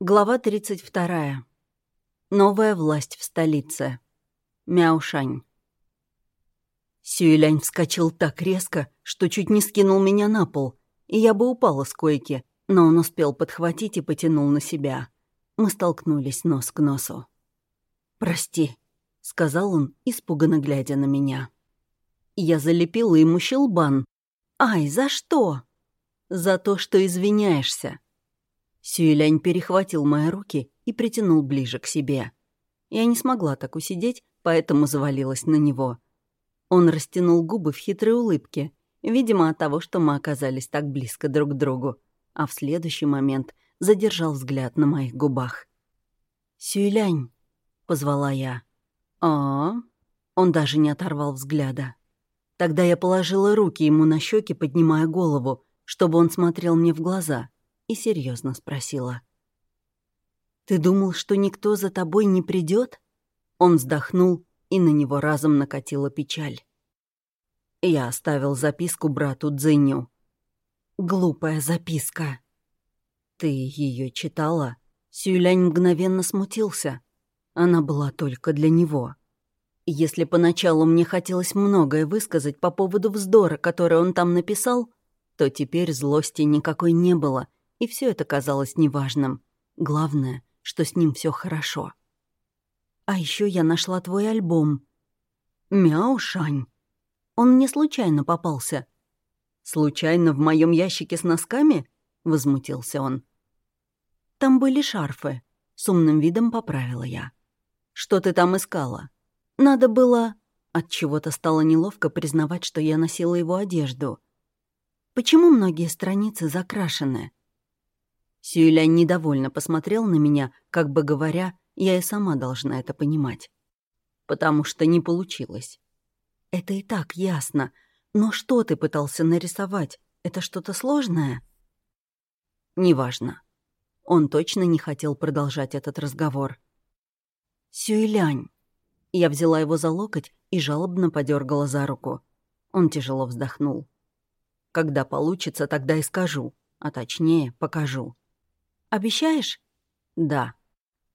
Глава 32. Новая власть в столице. Мяушань. Сюэлянь вскочил так резко, что чуть не скинул меня на пол, и я бы упала с койки, но он успел подхватить и потянул на себя. Мы столкнулись нос к носу. «Прости», — сказал он, испуганно глядя на меня. Я залепила ему щелбан. «Ай, за что?» «За то, что извиняешься», Сюэлянь перехватил мои руки и притянул ближе к себе. Я не смогла так усидеть, поэтому завалилась на него. Он растянул губы в хитрой улыбке, видимо, от того, что мы оказались так близко друг к другу, а в следующий момент задержал взгляд на моих губах. «Сюэлянь», — позвала я. а Он даже не оторвал взгляда. Тогда я положила руки ему на щеки, поднимая голову, чтобы он смотрел мне в глаза — и серьезно спросила. «Ты думал, что никто за тобой не придет? Он вздохнул, и на него разом накатила печаль. Я оставил записку брату Дзиню. «Глупая записка». «Ты ее читала?» Сюлянь мгновенно смутился. Она была только для него. Если поначалу мне хотелось многое высказать по поводу вздора, который он там написал, то теперь злости никакой не было, и все это казалось неважным. Главное, что с ним все хорошо. А еще я нашла твой альбом. Мяушань. Он мне случайно попался. Случайно в моем ящике с носками? Возмутился он. Там были шарфы. С умным видом поправила я. Что ты там искала? Надо было... От чего-то стало неловко признавать, что я носила его одежду. Почему многие страницы закрашены? Сюэля недовольно посмотрел на меня, как бы говоря, я и сама должна это понимать. Потому что не получилось. Это и так ясно. Но что ты пытался нарисовать? Это что-то сложное? Неважно. Он точно не хотел продолжать этот разговор. Сюэлянь. Я взяла его за локоть и жалобно подергала за руку. Он тяжело вздохнул. Когда получится, тогда и скажу, а точнее покажу. Обещаешь?» «Да».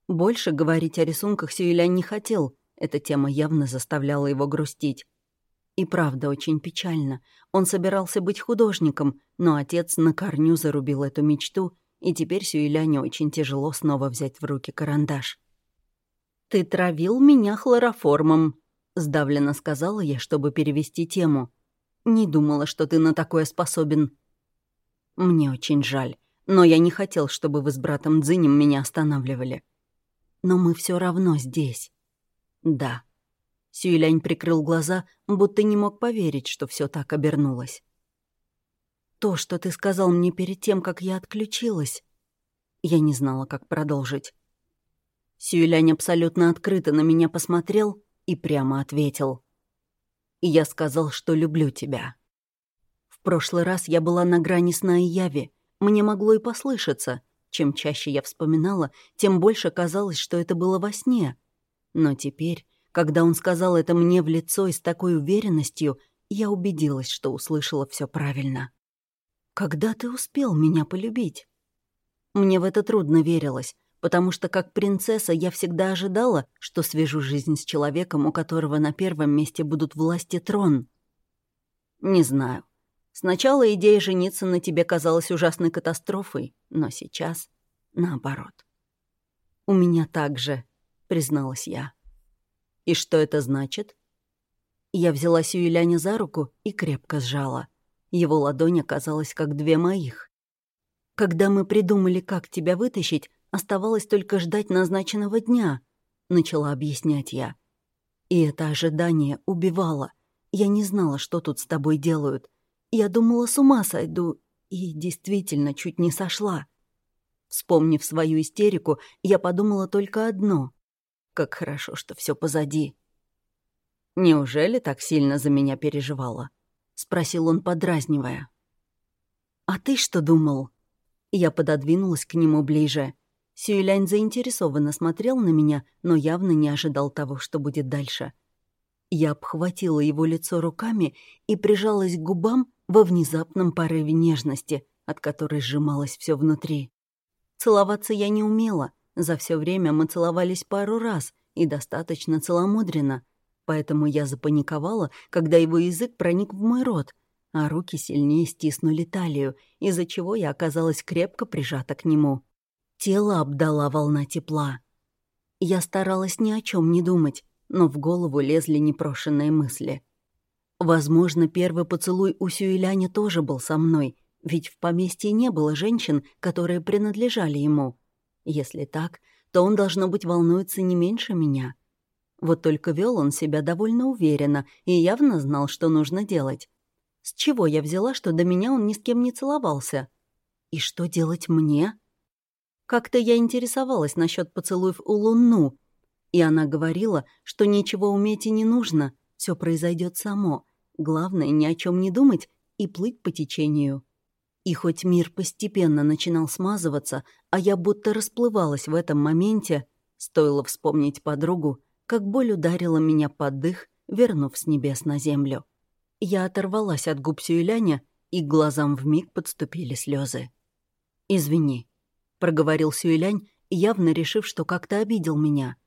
Больше говорить о рисунках Сюэлян не хотел. Эта тема явно заставляла его грустить. И правда очень печально. Он собирался быть художником, но отец на корню зарубил эту мечту, и теперь Сюэляне очень тяжело снова взять в руки карандаш. «Ты травил меня хлороформом», — сдавленно сказала я, чтобы перевести тему. «Не думала, что ты на такое способен». «Мне очень жаль но я не хотел, чтобы вы с братом Дзинем меня останавливали. Но мы все равно здесь. Да. Сюэлянь прикрыл глаза, будто не мог поверить, что все так обернулось. То, что ты сказал мне перед тем, как я отключилась. Я не знала, как продолжить. Сюэлянь абсолютно открыто на меня посмотрел и прямо ответил. Я сказал, что люблю тебя. В прошлый раз я была на грани сна и яви, мне могло и послышаться. Чем чаще я вспоминала, тем больше казалось, что это было во сне. Но теперь, когда он сказал это мне в лицо и с такой уверенностью, я убедилась, что услышала все правильно. «Когда ты успел меня полюбить?» Мне в это трудно верилось, потому что как принцесса я всегда ожидала, что свяжу жизнь с человеком, у которого на первом месте будут власть и трон. Не знаю. Сначала идея жениться на тебе казалась ужасной катастрофой, но сейчас наоборот. «У меня так же», — призналась я. «И что это значит?» Я взяла Сюэляня за руку и крепко сжала. Его ладонь оказалась как две моих. «Когда мы придумали, как тебя вытащить, оставалось только ждать назначенного дня», — начала объяснять я. И это ожидание убивало. Я не знала, что тут с тобой делают — я думала, с ума сойду, и действительно чуть не сошла. Вспомнив свою истерику, я подумала только одно. Как хорошо, что все позади. «Неужели так сильно за меня переживала?» — спросил он, подразнивая. «А ты что думал?» Я пододвинулась к нему ближе. Сюэлянь заинтересованно смотрел на меня, но явно не ожидал того, что будет дальше. Я обхватила его лицо руками и прижалась к губам, во внезапном порыве нежности, от которой сжималось все внутри. Целоваться я не умела. За все время мы целовались пару раз и достаточно целомудренно. Поэтому я запаниковала, когда его язык проник в мой рот, а руки сильнее стиснули талию, из-за чего я оказалась крепко прижата к нему. Тело обдала волна тепла. Я старалась ни о чем не думать, но в голову лезли непрошенные мысли. Возможно, первый поцелуй у Сюэляня тоже был со мной, ведь в поместье не было женщин, которые принадлежали ему. Если так, то он, должно быть, волнуется не меньше меня. Вот только вел он себя довольно уверенно и явно знал, что нужно делать. С чего я взяла, что до меня он ни с кем не целовался? И что делать мне? Как-то я интересовалась насчет поцелуев у Луну, и она говорила, что ничего уметь и не нужно, все произойдет само. Главное, ни о чем не думать и плыть по течению. И хоть мир постепенно начинал смазываться, а я будто расплывалась в этом моменте, стоило вспомнить подругу, как боль ударила меня под дых, вернув с небес на землю. Я оторвалась от губ Сюэляня, и глазам вмиг подступили слезы. «Извини», — проговорил Сюэлянь, явно решив, что как-то обидел меня.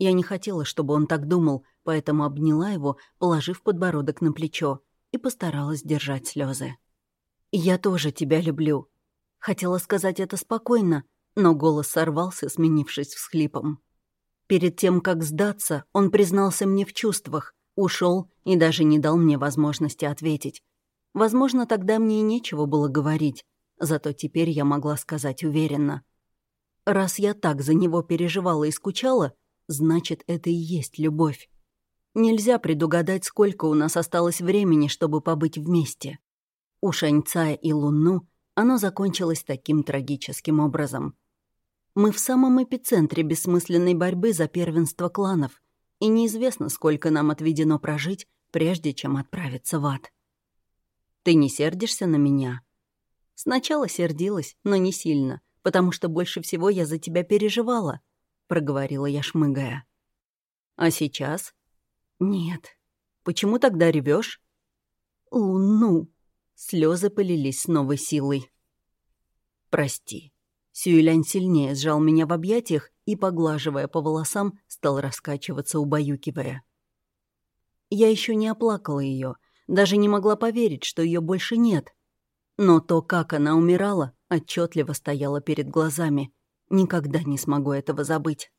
Я не хотела, чтобы он так думал, поэтому обняла его, положив подбородок на плечо, и постаралась держать слезы. «Я тоже тебя люблю». Хотела сказать это спокойно, но голос сорвался, сменившись всхлипом. Перед тем, как сдаться, он признался мне в чувствах, ушел и даже не дал мне возможности ответить. Возможно, тогда мне и нечего было говорить, зато теперь я могла сказать уверенно. Раз я так за него переживала и скучала, значит, это и есть любовь. Нельзя предугадать, сколько у нас осталось времени, чтобы побыть вместе. У Шаньца и Луну оно закончилось таким трагическим образом. Мы в самом эпицентре бессмысленной борьбы за первенство кланов, и неизвестно, сколько нам отведено прожить, прежде чем отправиться в ад. Ты не сердишься на меня? Сначала сердилась, но не сильно, потому что больше всего я за тебя переживала, проговорила я, шмыгая. А сейчас? Нет. Почему тогда ревешь? Луну, Слезы полились с новой силой. «Прости». Сюэлянь сильнее сжал меня в объятиях и, поглаживая по волосам, стал раскачиваться, убаюкивая. Я еще не оплакала ее, даже не могла поверить, что ее больше нет. Но то, как она умирала, отчетливо стояло перед глазами. Никогда не смогу этого забыть.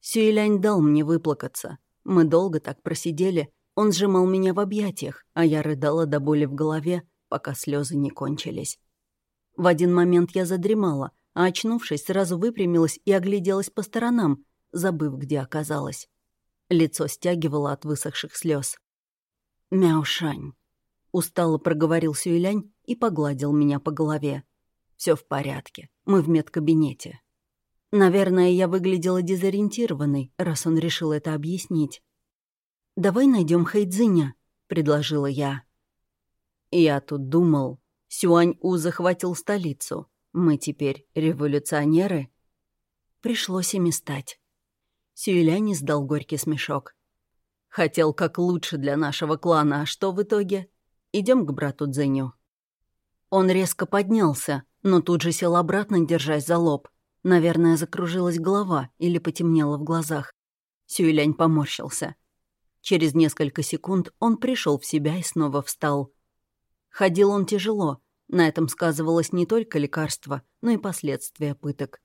Сюэлянь дал мне выплакаться. Мы долго так просидели, он сжимал меня в объятиях, а я рыдала до боли в голове, пока слезы не кончились. В один момент я задремала, а очнувшись, сразу выпрямилась и огляделась по сторонам, забыв, где оказалась. Лицо стягивало от высохших слез. «Мяушань», — устало проговорил Сюэлянь и погладил меня по голове. Все в порядке, мы в медкабинете». Наверное, я выглядела дезориентированной, раз он решил это объяснить. «Давай найдем Хайдзиня», — предложила я. Я тут думал, Сюань-У захватил столицу. Мы теперь революционеры? Пришлось ими стать. Сюэлянь издал горький смешок. Хотел как лучше для нашего клана, а что в итоге? Идем к брату Дзеню. Он резко поднялся, но тут же сел обратно, держась за лоб. Наверное, закружилась голова или потемнело в глазах. Сюэлянь поморщился. Через несколько секунд он пришел в себя и снова встал. Ходил он тяжело, на этом сказывалось не только лекарство, но и последствия пыток.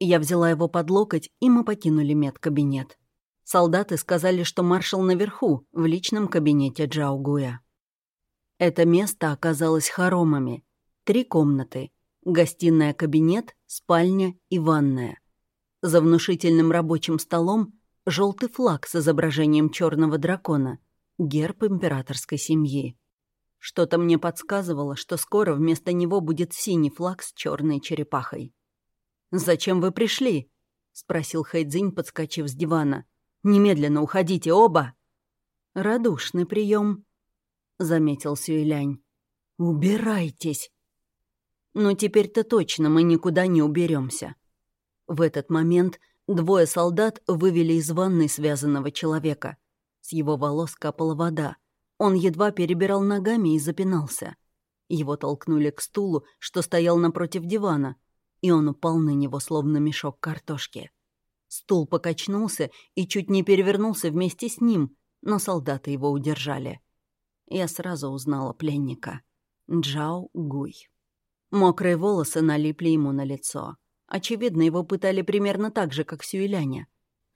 Я взяла его под локоть, и мы покинули медкабинет. Солдаты сказали, что маршал наверху, в личном кабинете Джаугуя. Это место оказалось хоромами. Три комнаты. Гостиная, кабинет, спальня и ванная. За внушительным рабочим столом желтый флаг с изображением черного дракона, герб императорской семьи. Что-то мне подсказывало, что скоро вместо него будет синий флаг с черной черепахой. «Зачем вы пришли?» — спросил Хайдзинь, подскочив с дивана. «Немедленно уходите оба!» «Радушный прием, заметил Сюэлянь. «Убирайтесь!» «Ну, теперь-то точно мы никуда не уберемся. В этот момент Двое солдат вывели из ванной связанного человека. С его волос капала вода. Он едва перебирал ногами и запинался. Его толкнули к стулу, что стоял напротив дивана. и он упал на него, словно мешок картошки. Стул покачнулся и чуть не перевернулся вместе с ним, но солдаты его удержали. Я сразу узнала пленника. Джао Гуй. Мокрые волосы налипли ему на лицо. Очевидно, его пытали примерно так же, как Сюэляня.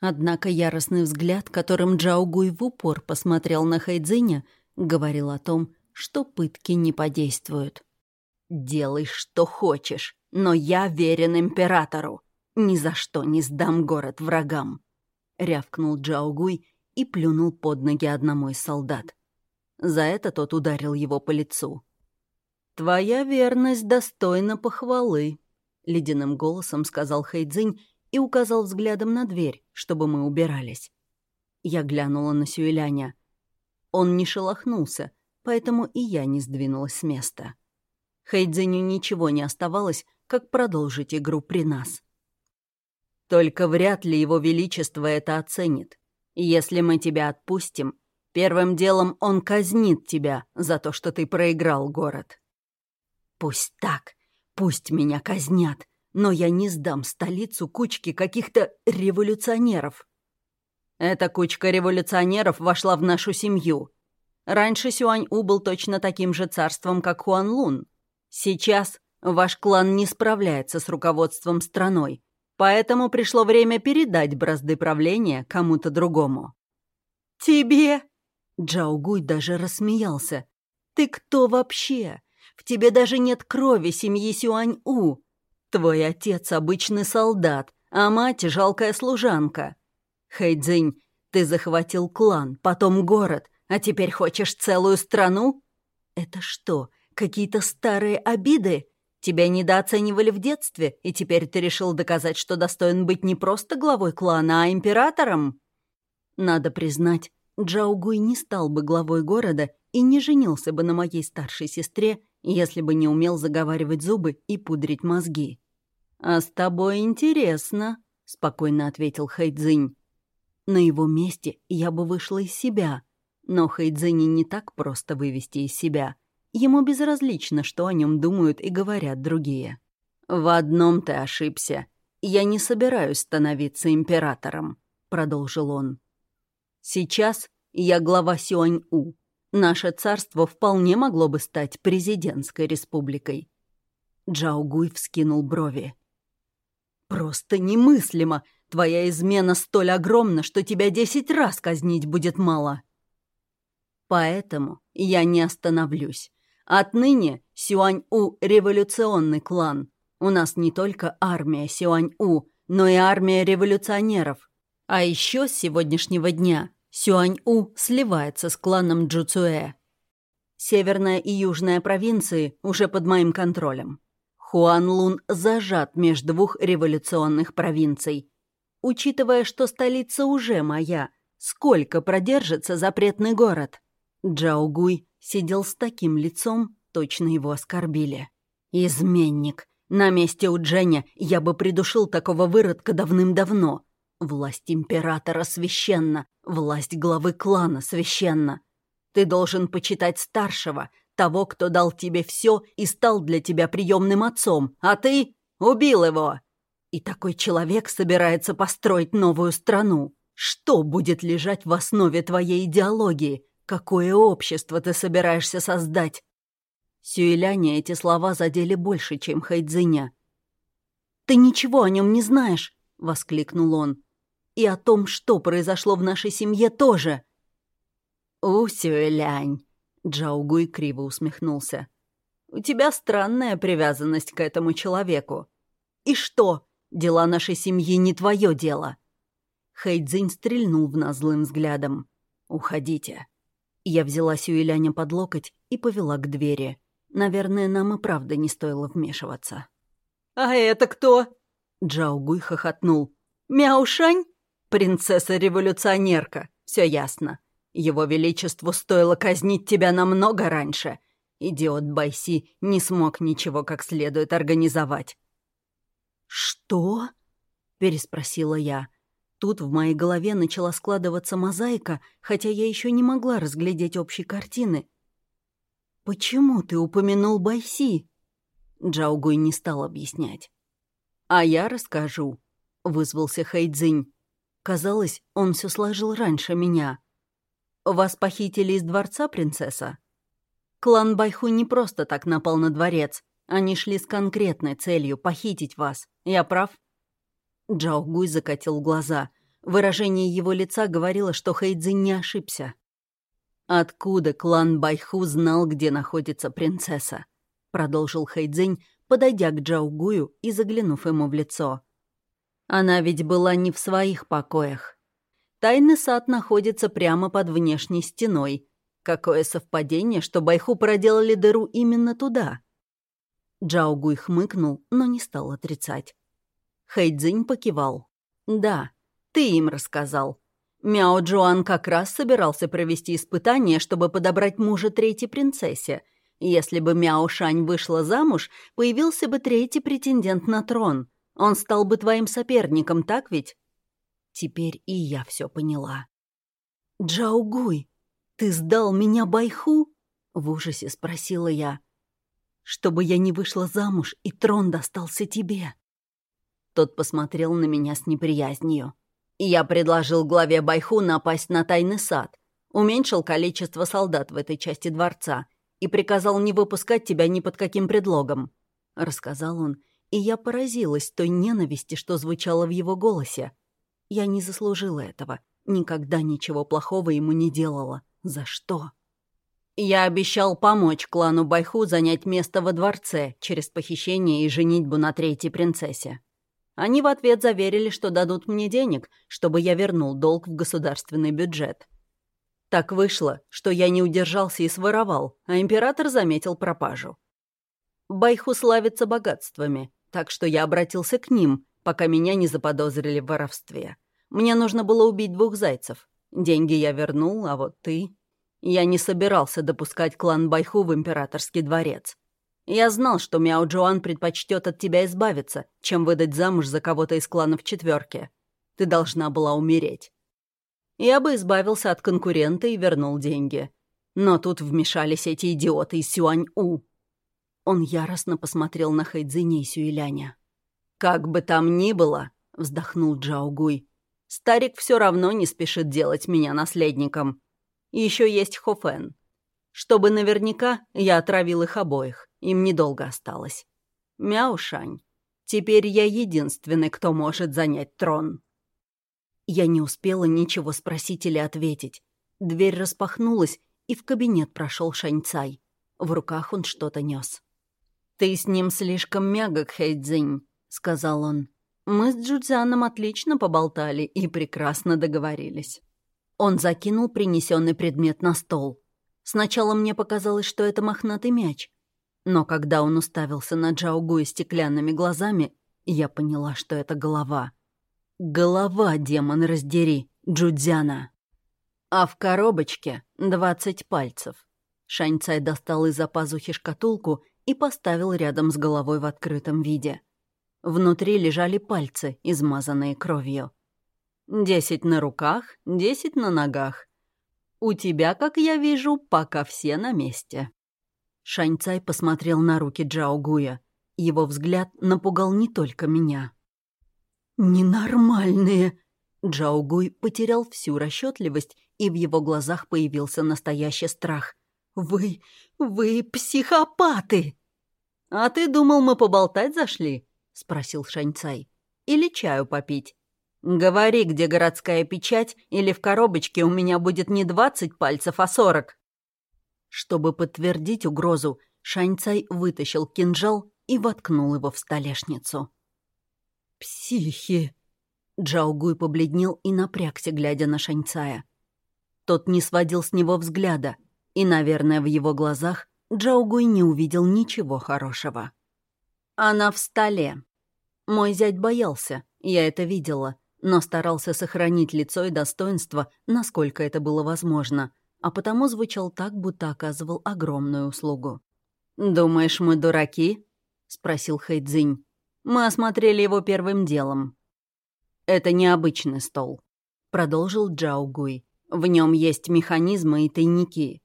Однако яростный взгляд, которым Джао Гуй в упор посмотрел на Хайдзиня, говорил о том, что пытки не подействуют. «Делай, что хочешь, но я верен императору. Ни за что не сдам город врагам», — рявкнул Джао Гуй и плюнул под ноги одному из солдат. За это тот ударил его по лицу. «Твоя верность достойна похвалы», — ледяным голосом сказал Хэйдзинь и указал взглядом на дверь, чтобы мы убирались. Я глянула на Сюэляня. Он не шелохнулся, поэтому и я не сдвинулась с места. Хэйдзиню ничего не оставалось, как продолжить игру при нас. Только вряд ли его величество это оценит. Если мы тебя отпустим, первым делом он казнит тебя за то, что ты проиграл город. Пусть так, пусть меня казнят, но я не сдам столицу кучке каких-то революционеров. Эта кучка революционеров вошла в нашу семью. Раньше Сюань-У был точно таким же царством, как Хуан-Лун. Сейчас ваш клан не справляется с руководством страной, поэтому пришло время передать бразды правления кому-то другому. «Тебе?» Джао Гуй даже рассмеялся. «Ты кто вообще? В тебе даже нет крови семьи Сюань-У. Твой отец обычный солдат, а мать — жалкая служанка. Хэйдзинь, ты захватил клан, потом город, а теперь хочешь целую страну? Это что, какие-то старые обиды? Тебя недооценивали в детстве, и теперь ты решил доказать, что достоин быть не просто главой клана, а императором? Надо признать, Джаугуй не стал бы главой города и не женился бы на моей старшей сестре, если бы не умел заговаривать зубы и пудрить мозги. «А с тобой интересно», — спокойно ответил Хайдзинь. На его месте я бы вышла из себя, но Хайдзини не так просто вывести из себя. Ему безразлично, что о нем думают и говорят другие. «В одном ты ошибся. Я не собираюсь становиться императором», — продолжил он. «Сейчас я глава Сюань-У, Наше царство вполне могло бы стать президентской республикой. Джао Гуй вскинул брови. «Просто немыслимо! Твоя измена столь огромна, что тебя десять раз казнить будет мало!» «Поэтому я не остановлюсь. Отныне Сюань-У — революционный клан. У нас не только армия Сюань-У, но и армия революционеров. А еще с сегодняшнего дня Сюань-У сливается с кланом Джуцуэ. Северная и южная провинции уже под моим контролем. Хуан-Лун зажат между двух революционных провинций. Учитывая, что столица уже моя, сколько продержится запретный город? Джао Гуй сидел с таким лицом, точно его оскорбили. «Изменник! На месте у Дженя я бы придушил такого выродка давным-давно. Власть императора священна, власть главы клана священна. Ты должен почитать старшего, того, кто дал тебе все и стал для тебя приемным отцом, а ты убил его. И такой человек собирается построить новую страну. Что будет лежать в основе твоей идеологии? Какое общество ты собираешься создать? Сюэляне эти слова задели больше, чем Хайдзиня. «Ты ничего о нем не знаешь!» — воскликнул он. И о том, что произошло в нашей семье, тоже. «Усюэлянь», — Джаугуй криво усмехнулся. «У тебя странная привязанность к этому человеку. И что? Дела нашей семьи не твое дело». Хэйдзинь стрельнул в нас злым взглядом. «Уходите». Я взяла Сюэляня под локоть и повела к двери. Наверное, нам и правда не стоило вмешиваться. «А это кто?» Джаугуй хохотнул. «Мяушань?» «Принцесса-революционерка, все ясно. Его Величеству стоило казнить тебя намного раньше. Идиот Байси не смог ничего как следует организовать». «Что?» — переспросила я. Тут в моей голове начала складываться мозаика, хотя я еще не могла разглядеть общей картины. «Почему ты упомянул Байси?» Джаугуй не стал объяснять. «А я расскажу», — вызвался Хайдзинь. Казалось, он все сложил раньше меня. «Вас похитили из дворца, принцесса?» Клан Байху не просто так напал на дворец. Они шли с конкретной целью — похитить вас. Я прав?» Джао Гуй закатил глаза. Выражение его лица говорило, что Хэйдзи не ошибся. «Откуда клан Байху знал, где находится принцесса?» — продолжил Хэйдзинь, подойдя к Джао Гую и заглянув ему в лицо. «Она ведь была не в своих покоях. Тайный сад находится прямо под внешней стеной, Какое совпадение, что Байху проделали дыру именно туда. Джао Гуй хмыкнул, но не стал отрицать. Хэйдзинь покивал. «Да, ты им рассказал. Мяо Джуан как раз собирался провести испытание, чтобы подобрать мужа третьей принцессе. Если бы Мяо Шань вышла замуж, появился бы третий претендент на трон. Он стал бы твоим соперником, так ведь?» Теперь и я все поняла. «Джао Гуй, «Ты сдал меня Байху?» — в ужасе спросила я. «Чтобы я не вышла замуж, и трон достался тебе». Тот посмотрел на меня с неприязнью. Я предложил главе Байху напасть на тайный сад, уменьшил количество солдат в этой части дворца и приказал не выпускать тебя ни под каким предлогом. Рассказал он, и я поразилась той ненависти, что звучало в его голосе. Я не заслужила этого, никогда ничего плохого ему не делала. За что? Я обещал помочь клану Байху занять место во дворце через похищение и женитьбу на третьей принцессе. Они в ответ заверили, что дадут мне денег, чтобы я вернул долг в государственный бюджет. Так вышло, что я не удержался и своровал, а император заметил пропажу. Байху славится богатствами, так что я обратился к ним, пока меня не заподозрили в воровстве. Мне нужно было убить двух зайцев. Деньги я вернул, а вот ты... Я не собирался допускать клан Байху в императорский дворец. Я знал, что Мяо Джоан предпочтет от тебя избавиться, чем выдать замуж за кого-то из кланов четверки. Ты должна была умереть. Я бы избавился от конкурента и вернул деньги. Но тут вмешались эти идиоты из Сюань-У. Он яростно посмотрел на Хайдзине и Сюэляня. «Как бы там ни было», — вздохнул Джао Гуй, Старик все равно не спешит делать меня наследником. Еще есть Хофен. Чтобы наверняка, я отравил их обоих. Им недолго осталось. Мяушань. Теперь я единственный, кто может занять трон. Я не успела ничего спросить или ответить. Дверь распахнулась, и в кабинет прошел Шаньцай. В руках он что-то нес. «Ты с ним слишком мягок, Хэйдзинь», — сказал он. Мы с Джудзианом отлично поболтали и прекрасно договорились. Он закинул принесенный предмет на стол. Сначала мне показалось, что это мохнатый мяч. Но когда он уставился на Джаугуя стеклянными глазами, я поняла, что это голова. Голова, демон раздери, Джудзяна. А в коробочке двадцать пальцев. Шаньцай достал из-за пазухи шкатулку и поставил рядом с головой в открытом виде. Внутри лежали пальцы, измазанные кровью. Десять на руках, десять на ногах. У тебя, как я вижу, пока все на месте. Шаньцай посмотрел на руки Джао Гуя. Его взгляд напугал не только меня. «Ненормальные!» Джао Гуй потерял всю расчетливость, и в его глазах появился настоящий страх. «Вы... вы психопаты!» «А ты думал, мы поболтать зашли?» — спросил Шаньцай. «Или чаю попить? Говори, где городская печать, или в коробочке у меня будет не двадцать пальцев, а сорок». Чтобы подтвердить угрозу, Шаньцай вытащил кинжал и воткнул его в столешницу. «Психи!» Джаогуй побледнел и напрягся, глядя на Шаньцая. Тот не сводил с него взгляда, и, наверное, в его глазах Джаогуй не увидел ничего хорошего. Она в столе. Мой зять боялся, я это видела, но старался сохранить лицо и достоинство, насколько это было возможно, а потому звучал так, будто оказывал огромную услугу. «Думаешь, мы дураки?» — спросил Хэйдзинь. «Мы осмотрели его первым делом». «Это необычный стол», — продолжил Джао Гуй. «В нем есть механизмы и тайники.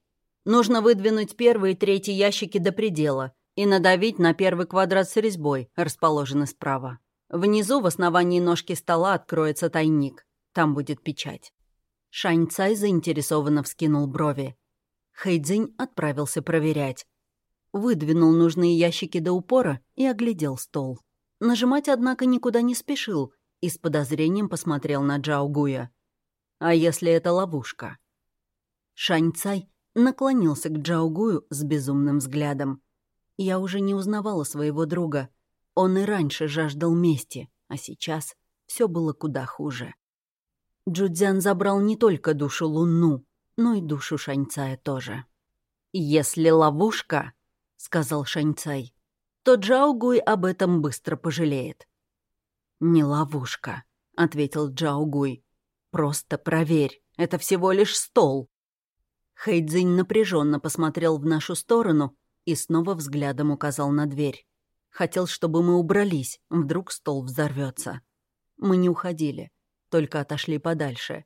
Нужно выдвинуть первый и третий ящики до предела — и надавить на первый квадрат с резьбой, расположенный справа. Внизу в основании ножки стола откроется тайник. Там будет печать. Шань Цай заинтересованно вскинул брови. Хэйдзинь отправился проверять. Выдвинул нужные ящики до упора и оглядел стол. Нажимать, однако, никуда не спешил и с подозрением посмотрел на Джао Гуя. «А если это ловушка?» Шань Цай наклонился к Джао Гую с безумным взглядом. Я уже не узнавала своего друга. Он и раньше жаждал мести, а сейчас все было куда хуже. Джудзян забрал не только душу Луну, но и душу Шаньцая тоже. «Если ловушка», — сказал Шаньцай, — то Джаугуй об этом быстро пожалеет. «Не ловушка», — ответил Джаугуй. «Просто проверь, это всего лишь стол». Хэйдзинь напряженно посмотрел в нашу сторону и снова взглядом указал на дверь. Хотел, чтобы мы убрались, вдруг стол взорвется. Мы не уходили, только отошли подальше.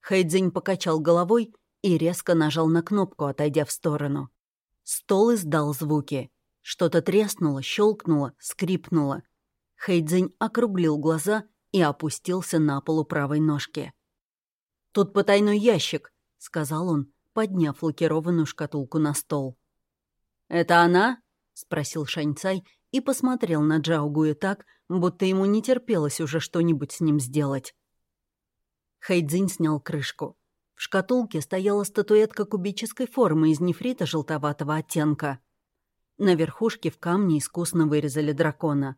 Хэйдзинь покачал головой и резко нажал на кнопку, отойдя в сторону. Стол издал звуки. Что-то треснуло, щелкнуло, скрипнуло. Хэйдзинь округлил глаза и опустился на полу правой ножки. «Тут потайной ящик», — сказал он, подняв лакированную шкатулку на стол. «Это она?» — спросил Шаньцай и посмотрел на Джаугуя так, будто ему не терпелось уже что-нибудь с ним сделать. Хэйдзинь снял крышку. В шкатулке стояла статуэтка кубической формы из нефрита желтоватого оттенка. На верхушке в камне искусно вырезали дракона.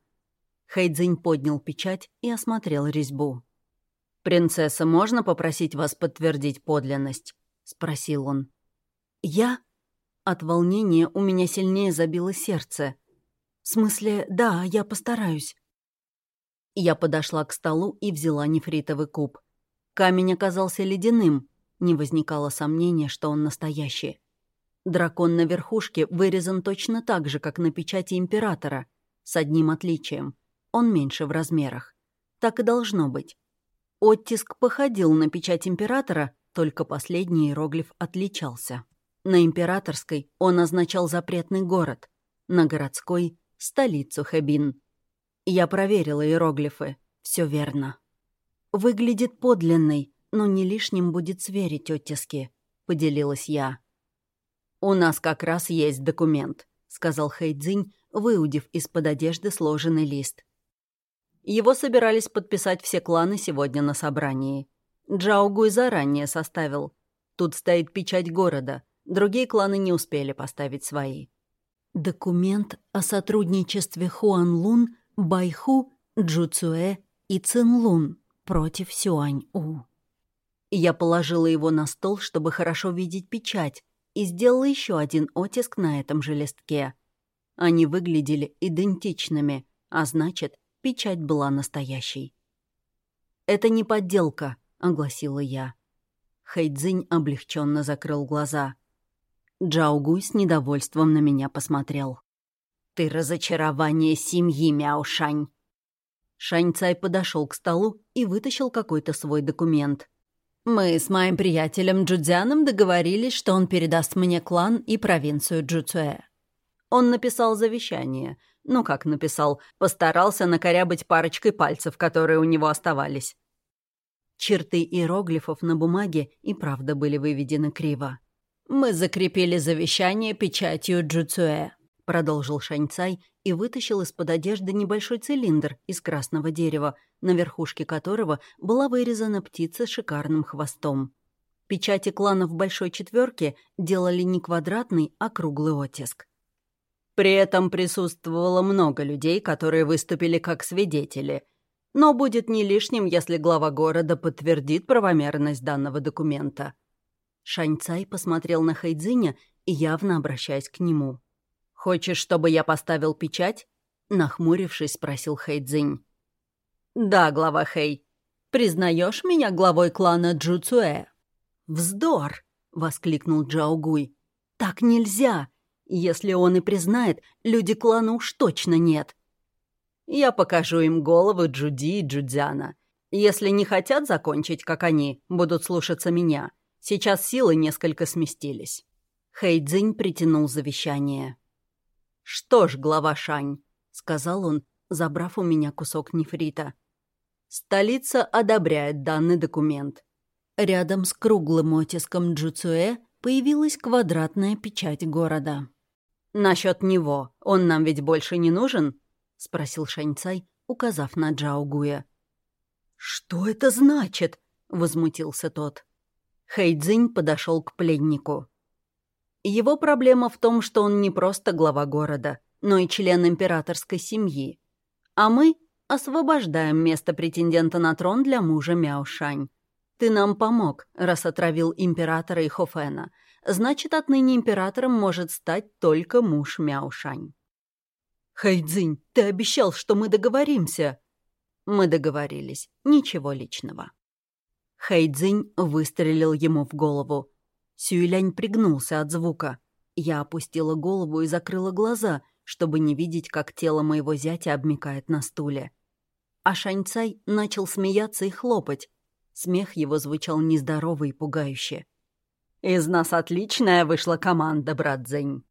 Хэйдзинь поднял печать и осмотрел резьбу. «Принцесса, можно попросить вас подтвердить подлинность?» — спросил он. «Я?» От волнения у меня сильнее забило сердце. «В смысле, да, я постараюсь». Я подошла к столу и взяла нефритовый куб. Камень оказался ледяным, не возникало сомнения, что он настоящий. Дракон на верхушке вырезан точно так же, как на печати императора, с одним отличием. Он меньше в размерах. Так и должно быть. Оттиск походил на печать императора, только последний иероглиф отличался. На императорской он означал запретный город, на городской — столицу Хэбин. Я проверила иероглифы. Все верно. Выглядит подлинной, но не лишним будет сверить оттиски», — поделилась я. «У нас как раз есть документ», — сказал Хэйдзинь, выудив из-под одежды сложенный лист. Его собирались подписать все кланы сегодня на собрании. Джаугуй заранее составил. Тут стоит печать города. Другие кланы не успели поставить свои. Документ о сотрудничестве Хуанлун, Байху, Джуцуэ и Цинлун против Сюань-У. Я положила его на стол, чтобы хорошо видеть печать, и сделала еще один оттиск на этом же листке. Они выглядели идентичными, а значит, печать была настоящей. «Это не подделка», — огласила я. Хэйдзинь облегченно закрыл глаза. Джаугуй с недовольством на меня посмотрел. «Ты разочарование семьи, Мяушань!» Шаньцай подошел к столу и вытащил какой-то свой документ. Мы с моим приятелем Джудзяном договорились, что он передаст мне клан и провинцию Джуцуэ. Он написал завещание. Ну, как написал, постарался накорябать парочкой пальцев, которые у него оставались. Черты иероглифов на бумаге и правда были выведены криво. «Мы закрепили завещание печатью Джуцуэ», — продолжил Шаньцай и вытащил из-под одежды небольшой цилиндр из красного дерева, на верхушке которого была вырезана птица с шикарным хвостом. Печати кланов Большой Четверки делали не квадратный, а круглый оттиск. При этом присутствовало много людей, которые выступили как свидетели. Но будет не лишним, если глава города подтвердит правомерность данного документа. Шаньцай посмотрел на Хайдзиня и явно обращаясь к нему. «Хочешь, чтобы я поставил печать?» Нахмурившись, спросил Хэйдзинь. «Да, глава Хэй. Признаешь меня главой клана Джуцуэ?» «Вздор!» — воскликнул Джаогуй. «Так нельзя! Если он и признает, люди клана уж точно нет!» «Я покажу им головы Джуди и Джудзяна. Если не хотят закончить, как они, будут слушаться меня. Сейчас силы несколько сместились». Хэйдзинь притянул завещание. «Что ж, глава Шань», — сказал он, забрав у меня кусок нефрита. Столица одобряет данный документ. Рядом с круглым оттиском Джуцуэ появилась квадратная печать города. «Насчет него, он нам ведь больше не нужен?» — спросил Шаньцай, указав на Джаогуя. «Что это значит?» — возмутился тот. Хэйдзинь подошел к пленнику. Его проблема в том, что он не просто глава города, но и член императорской семьи. А мы освобождаем место претендента на трон для мужа Мяушань. Ты нам помог, раз отравил императора и Хофена. Значит, отныне императором может стать только муж Мяушань. «Хайдзинь, ты обещал, что мы договоримся!» Мы договорились. Ничего личного. Хайдзинь выстрелил ему в голову. Сюйлянь пригнулся от звука. Я опустила голову и закрыла глаза, чтобы не видеть, как тело моего зятя обмикает на стуле. А Шаньцай начал смеяться и хлопать. Смех его звучал нездоровый и пугающе. «Из нас отличная вышла команда, брат Зень».